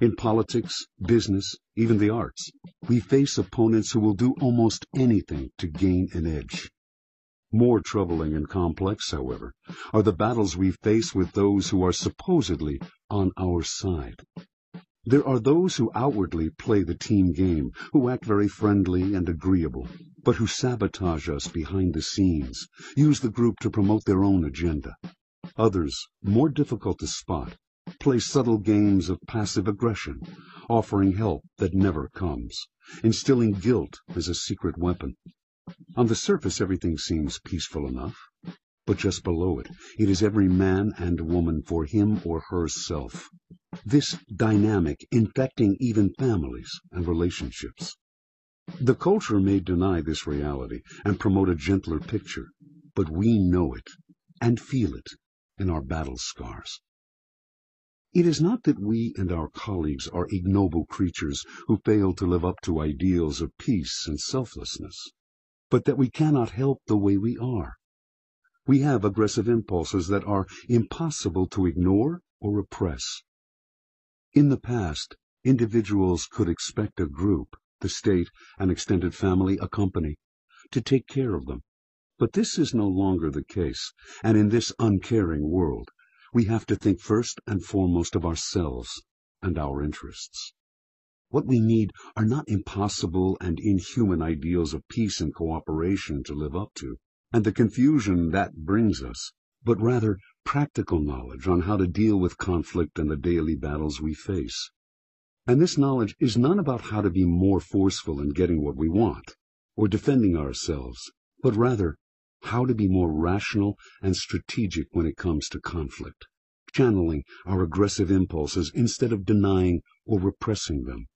In politics, business, even the arts, we face opponents who will do almost anything to gain an edge. More troubling and complex, however, are the battles we face with those who are supposedly on our side. There are those who outwardly play the team game, who act very friendly and agreeable, but who sabotage us behind the scenes, use the group to promote their own agenda. Others, more difficult to spot, play subtle games of passive aggression, offering help that never comes, instilling guilt as a secret weapon. On the surface everything seems peaceful enough, but just below it, it is every man and woman for him or herself. This dynamic infecting even families and relationships. The culture may deny this reality and promote a gentler picture, but we know it and feel it in our battle scars. It is not that we and our colleagues are ignoble creatures who fail to live up to ideals of peace and selflessness, but that we cannot help the way we are. We have aggressive impulses that are impossible to ignore or repress. In the past, individuals could expect a group, the state, an extended family, a company, to take care of them. But this is no longer the case, and in this uncaring world, we have to think first and foremost of ourselves and our interests. What we need are not impossible and inhuman ideals of peace and cooperation to live up to, and the confusion that brings us, but rather practical knowledge on how to deal with conflict and the daily battles we face. And this knowledge is not about how to be more forceful in getting what we want, or defending ourselves, but rather how to be more rational and strategic when it comes to conflict, channeling our aggressive impulses instead of denying or repressing them.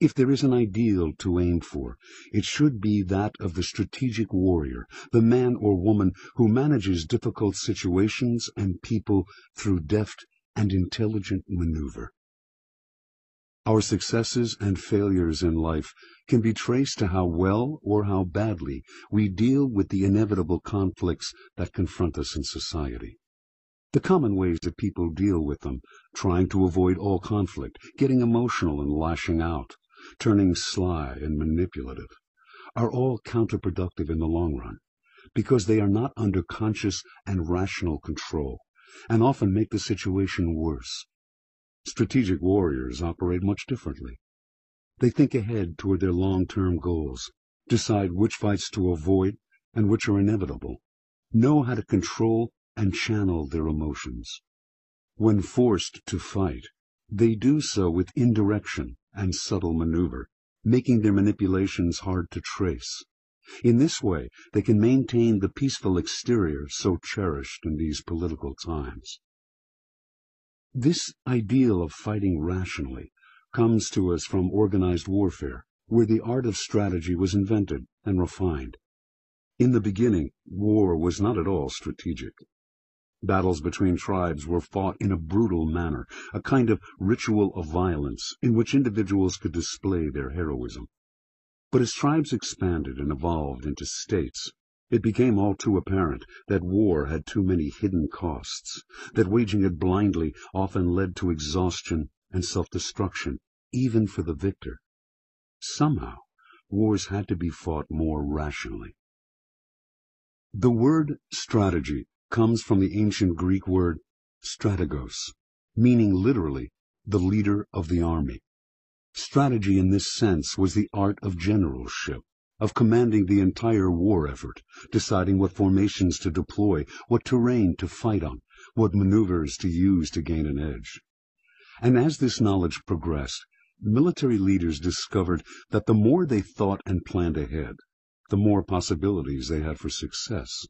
If there is an ideal to aim for, it should be that of the strategic warrior, the man or woman who manages difficult situations and people through deft and intelligent maneuver. Our successes and failures in life can be traced to how well or how badly we deal with the inevitable conflicts that confront us in society. The common ways that people deal with them, trying to avoid all conflict, getting emotional and lashing out, turning sly and manipulative, are all counterproductive in the long run, because they are not under conscious and rational control, and often make the situation worse. Strategic warriors operate much differently. They think ahead toward their long-term goals, decide which fights to avoid and which are inevitable, know how to control and channel their emotions. When forced to fight, they do so with indirection and subtle maneuver, making their manipulations hard to trace. In this way, they can maintain the peaceful exterior so cherished in these political times. This ideal of fighting rationally comes to us from organized warfare, where the art of strategy was invented and refined. In the beginning, war was not at all strategic. Battles between tribes were fought in a brutal manner, a kind of ritual of violence in which individuals could display their heroism. But as tribes expanded and evolved into states, it became all too apparent that war had too many hidden costs, that waging it blindly often led to exhaustion and self-destruction, even for the victor. Somehow, wars had to be fought more rationally. The word strategy comes from the ancient Greek word strategos, meaning literally the leader of the army. Strategy in this sense was the art of generalship, of commanding the entire war effort, deciding what formations to deploy, what terrain to fight on, what maneuvers to use to gain an edge. And as this knowledge progressed, military leaders discovered that the more they thought and planned ahead, the more possibilities they had for success.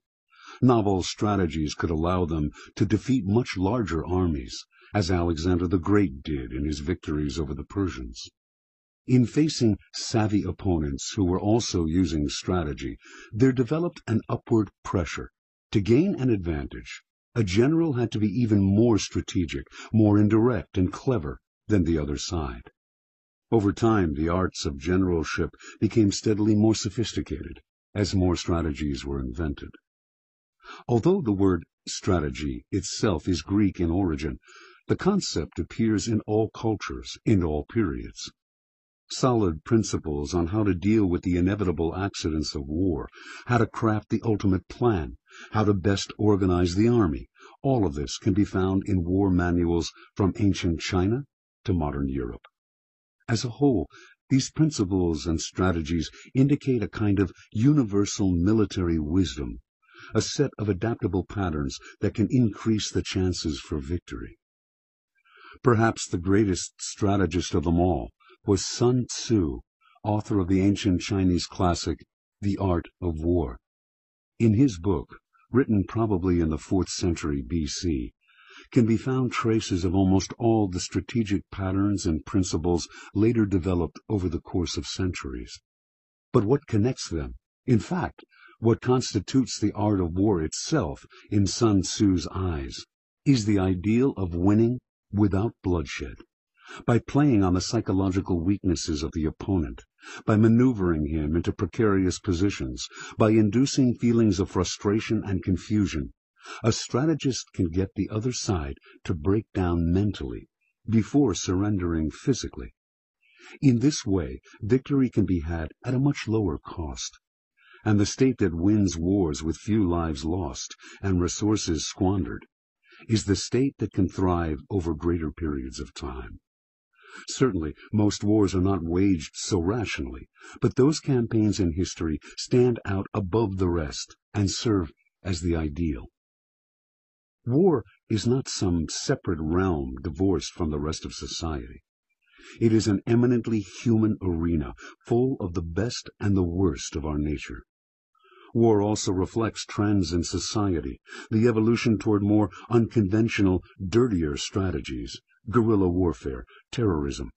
Novel strategies could allow them to defeat much larger armies, as Alexander the Great did in his victories over the Persians. In facing savvy opponents who were also using strategy, there developed an upward pressure. To gain an advantage, a general had to be even more strategic, more indirect and clever than the other side. Over time, the arts of generalship became steadily more sophisticated as more strategies were invented. Although the word strategy itself is Greek in origin, The concept appears in all cultures, in all periods. Solid principles on how to deal with the inevitable accidents of war, how to craft the ultimate plan, how to best organize the army, all of this can be found in war manuals from ancient China to modern Europe. As a whole, these principles and strategies indicate a kind of universal military wisdom, a set of adaptable patterns that can increase the chances for victory. Perhaps the greatest strategist of them all was Sun Tzu, author of the ancient Chinese classic, The Art of War. In his book, written probably in the fourth century B.C., can be found traces of almost all the strategic patterns and principles later developed over the course of centuries. But what connects them? In fact, what constitutes the art of war itself in Sun Tzu's eyes is the ideal of winning without bloodshed, by playing on the psychological weaknesses of the opponent, by maneuvering him into precarious positions, by inducing feelings of frustration and confusion, a strategist can get the other side to break down mentally before surrendering physically. In this way victory can be had at a much lower cost, and the state that wins wars with few lives lost and resources squandered is the state that can thrive over greater periods of time. Certainly most wars are not waged so rationally, but those campaigns in history stand out above the rest and serve as the ideal. War is not some separate realm divorced from the rest of society. It is an eminently human arena, full of the best and the worst of our nature. War also reflects trends in society, the evolution toward more unconventional, dirtier strategies, guerrilla warfare, terrorism,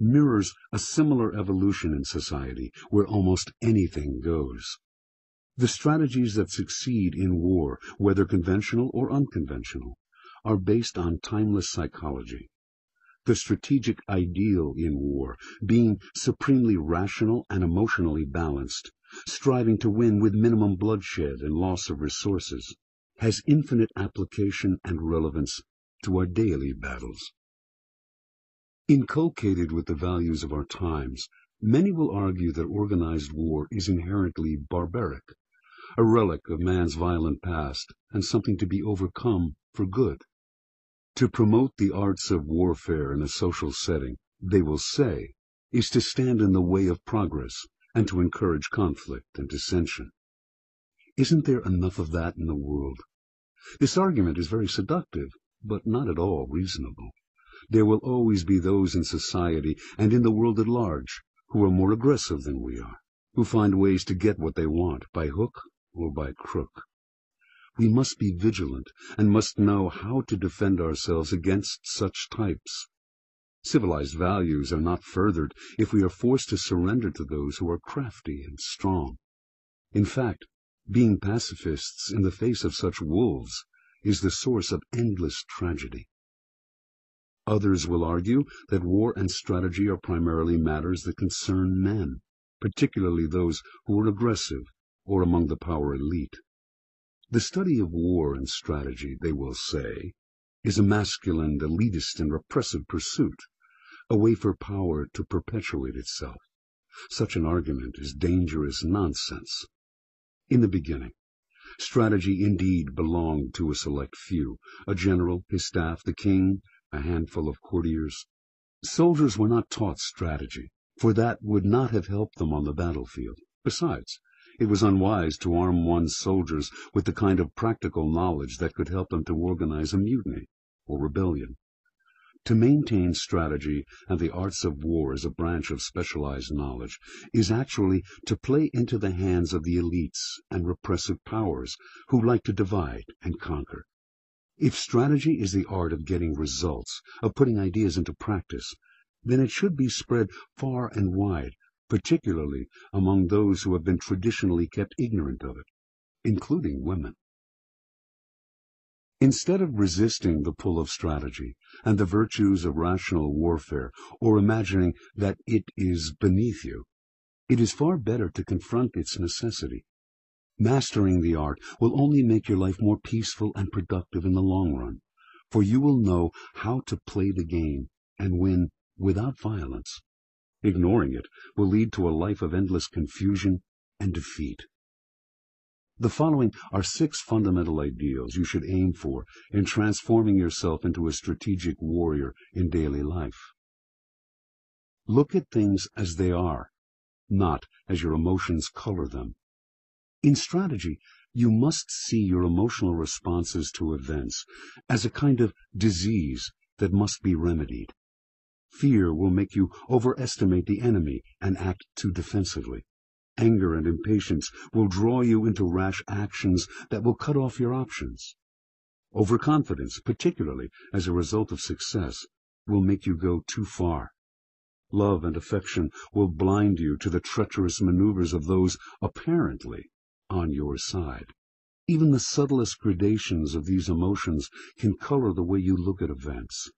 mirrors a similar evolution in society where almost anything goes. The strategies that succeed in war, whether conventional or unconventional, are based on timeless psychology. The strategic ideal in war being supremely rational and emotionally balanced, striving to win with minimum bloodshed and loss of resources, has infinite application and relevance to our daily battles. Inculcated with the values of our times, many will argue that organized war is inherently barbaric a relic of man's violent past, and something to be overcome for good. To promote the arts of warfare in a social setting, they will say, is to stand in the way of progress and to encourage conflict and dissension. Isn't there enough of that in the world? This argument is very seductive, but not at all reasonable. There will always be those in society and in the world at large who are more aggressive than we are, who find ways to get what they want by hook or by crook. We must be vigilant and must know how to defend ourselves against such types. Civilized values are not furthered if we are forced to surrender to those who are crafty and strong. In fact, being pacifists in the face of such wolves is the source of endless tragedy. Others will argue that war and strategy are primarily matters that concern men, particularly those who are aggressive or among the power elite. The study of war and strategy, they will say, is a masculine, elitist, and repressive pursuit, a way for power to perpetuate itself. Such an argument is dangerous nonsense. In the beginning, strategy indeed belonged to a select few, a general, his staff, the king, a handful of courtiers. Soldiers were not taught strategy, for that would not have helped them on the battlefield. Besides, it was unwise to arm one's soldiers with the kind of practical knowledge that could help them to organize a mutiny or rebellion. To maintain strategy and the arts of war as a branch of specialized knowledge is actually to play into the hands of the elites and repressive powers who like to divide and conquer. If strategy is the art of getting results, of putting ideas into practice, then it should be spread far and wide particularly among those who have been traditionally kept ignorant of it, including women. Instead of resisting the pull of strategy and the virtues of rational warfare, or imagining that it is beneath you, it is far better to confront its necessity. Mastering the art will only make your life more peaceful and productive in the long run, for you will know how to play the game and win without violence. Ignoring it will lead to a life of endless confusion and defeat. The following are six fundamental ideals you should aim for in transforming yourself into a strategic warrior in daily life. Look at things as they are, not as your emotions color them. In strategy, you must see your emotional responses to events as a kind of disease that must be remedied. Fear will make you overestimate the enemy and act too defensively. Anger and impatience will draw you into rash actions that will cut off your options. Overconfidence, particularly as a result of success, will make you go too far. Love and affection will blind you to the treacherous maneuvers of those apparently on your side. Even the subtlest gradations of these emotions can color the way you look at events.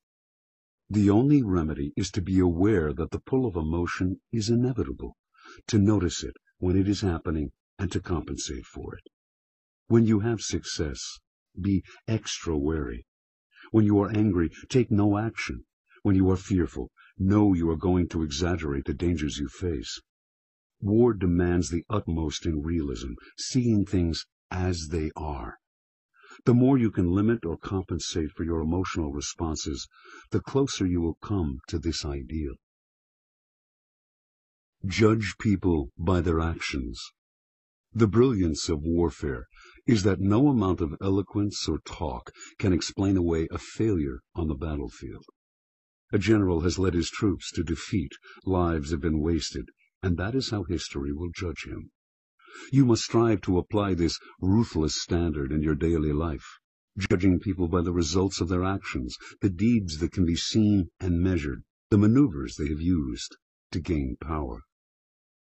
The only remedy is to be aware that the pull of emotion is inevitable, to notice it when it is happening and to compensate for it. When you have success, be extra wary. When you are angry, take no action. When you are fearful, know you are going to exaggerate the dangers you face. War demands the utmost in realism, seeing things as they are. The more you can limit or compensate for your emotional responses, the closer you will come to this ideal. Judge people by their actions. The brilliance of warfare is that no amount of eloquence or talk can explain away a failure on the battlefield. A general has led his troops to defeat, lives have been wasted, and that is how history will judge him. You must strive to apply this ruthless standard in your daily life, judging people by the results of their actions, the deeds that can be seen and measured, the maneuvers they have used to gain power.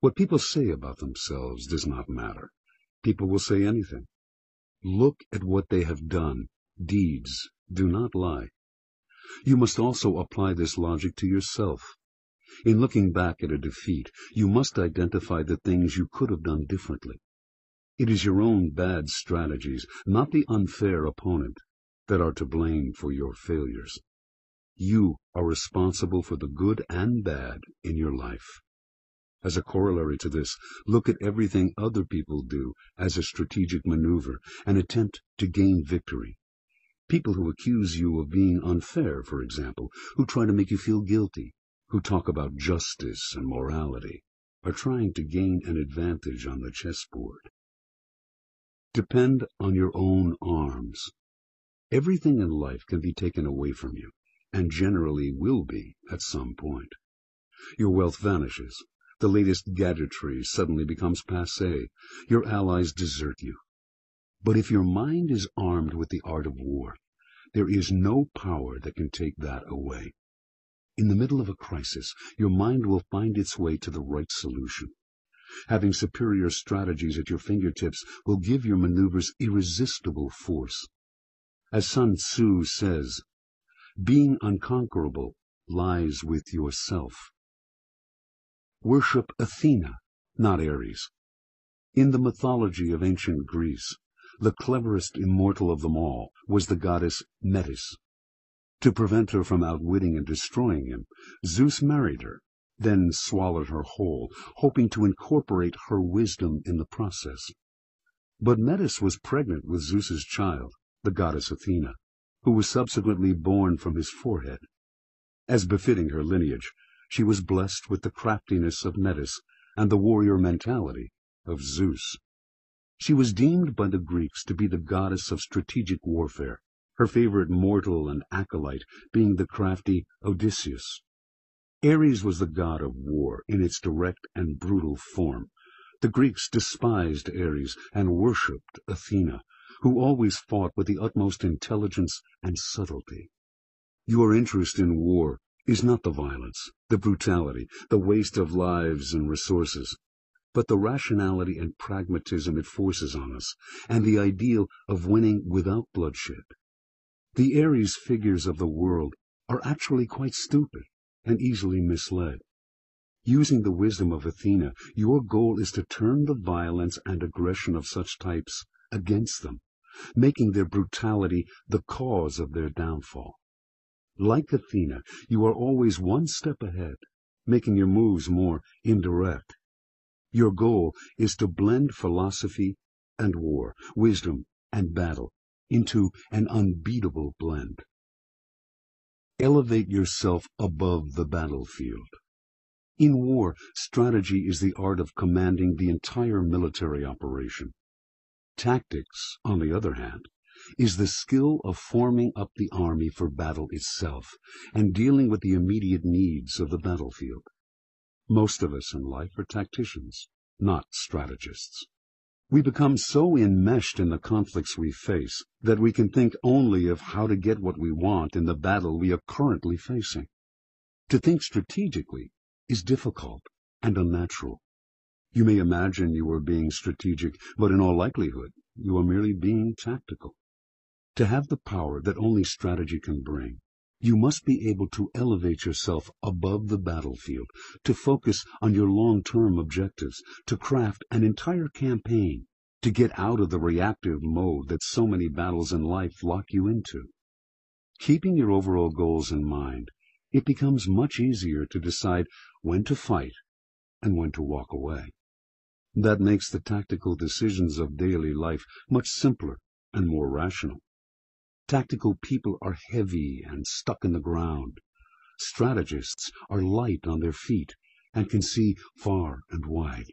What people say about themselves does not matter. People will say anything. Look at what they have done. Deeds do not lie. You must also apply this logic to yourself. In looking back at a defeat, you must identify the things you could have done differently. It is your own bad strategies, not the unfair opponent, that are to blame for your failures. You are responsible for the good and bad in your life. As a corollary to this, look at everything other people do as a strategic maneuver, an attempt to gain victory. People who accuse you of being unfair, for example, who try to make you feel guilty, who talk about justice and morality, are trying to gain an advantage on the chessboard. Depend on your own arms. Everything in life can be taken away from you, and generally will be at some point. Your wealth vanishes, the latest gadgetry suddenly becomes passé. Your allies desert you. But if your mind is armed with the art of war, there is no power that can take that away. In the middle of a crisis, your mind will find its way to the right solution. Having superior strategies at your fingertips will give your maneuvers irresistible force. As Sun Tzu says, being unconquerable lies with yourself. Worship Athena, not Ares. In the mythology of ancient Greece, the cleverest immortal of them all was the goddess Metis. To prevent her from outwitting and destroying him, Zeus married her, then swallowed her whole, hoping to incorporate her wisdom in the process. But Metis was pregnant with Zeus's child, the goddess Athena, who was subsequently born from his forehead. As befitting her lineage, she was blessed with the craftiness of Metis and the warrior mentality of Zeus. She was deemed by the Greeks to be the goddess of strategic warfare, her favorite mortal and acolyte being the crafty Odysseus. Ares was the god of war in its direct and brutal form. The Greeks despised Ares and worshipped Athena, who always fought with the utmost intelligence and subtlety. Your interest in war is not the violence, the brutality, the waste of lives and resources, but the rationality and pragmatism it forces on us, and the ideal of winning without bloodshed. The Ares figures of the world are actually quite stupid and easily misled. Using the wisdom of Athena, your goal is to turn the violence and aggression of such types against them, making their brutality the cause of their downfall. Like Athena, you are always one step ahead, making your moves more indirect. Your goal is to blend philosophy and war, wisdom and battle, into an unbeatable blend. Elevate yourself above the battlefield. In war, strategy is the art of commanding the entire military operation. Tactics, on the other hand, is the skill of forming up the army for battle itself and dealing with the immediate needs of the battlefield. Most of us in life are tacticians, not strategists. We become so enmeshed in the conflicts we face that we can think only of how to get what we want in the battle we are currently facing. To think strategically is difficult and unnatural. You may imagine you are being strategic, but in all likelihood you are merely being tactical. To have the power that only strategy can bring, you must be able to elevate yourself above the battlefield, to focus on your long-term objectives, to craft an entire campaign, to get out of the reactive mode that so many battles in life lock you into. Keeping your overall goals in mind, it becomes much easier to decide when to fight and when to walk away. That makes the tactical decisions of daily life much simpler and more rational. Tactical people are heavy and stuck in the ground. Strategists are light on their feet and can see far and wide.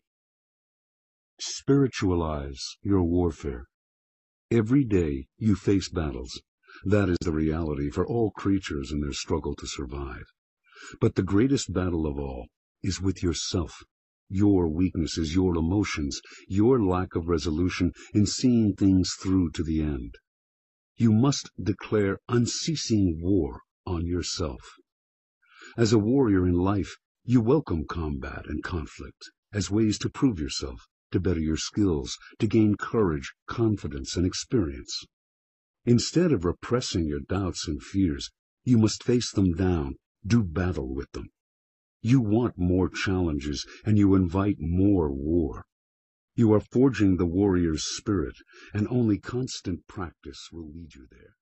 Spiritualize your warfare. Every day you face battles. That is the reality for all creatures in their struggle to survive. But the greatest battle of all is with yourself, your weaknesses, your emotions, your lack of resolution in seeing things through to the end. You must declare unceasing war on yourself. As a warrior in life, you welcome combat and conflict as ways to prove yourself, to better your skills, to gain courage, confidence, and experience. Instead of repressing your doubts and fears, you must face them down, do battle with them. You want more challenges, and you invite more war. You are forging the warrior's spirit, and only constant practice will lead you there.